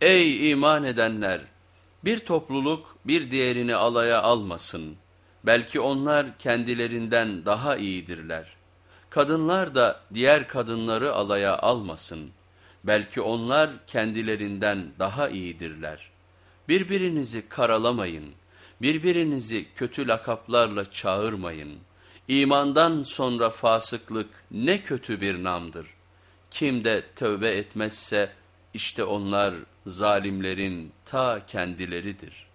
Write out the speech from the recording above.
Ey iman edenler! Bir topluluk bir diğerini alaya almasın. Belki onlar kendilerinden daha iyidirler. Kadınlar da diğer kadınları alaya almasın. Belki onlar kendilerinden daha iyidirler. Birbirinizi karalamayın. Birbirinizi kötü lakaplarla çağırmayın. İmandan sonra fasıklık ne kötü bir namdır. Kim de tövbe etmezse işte onlar zalimlerin ta kendileridir.''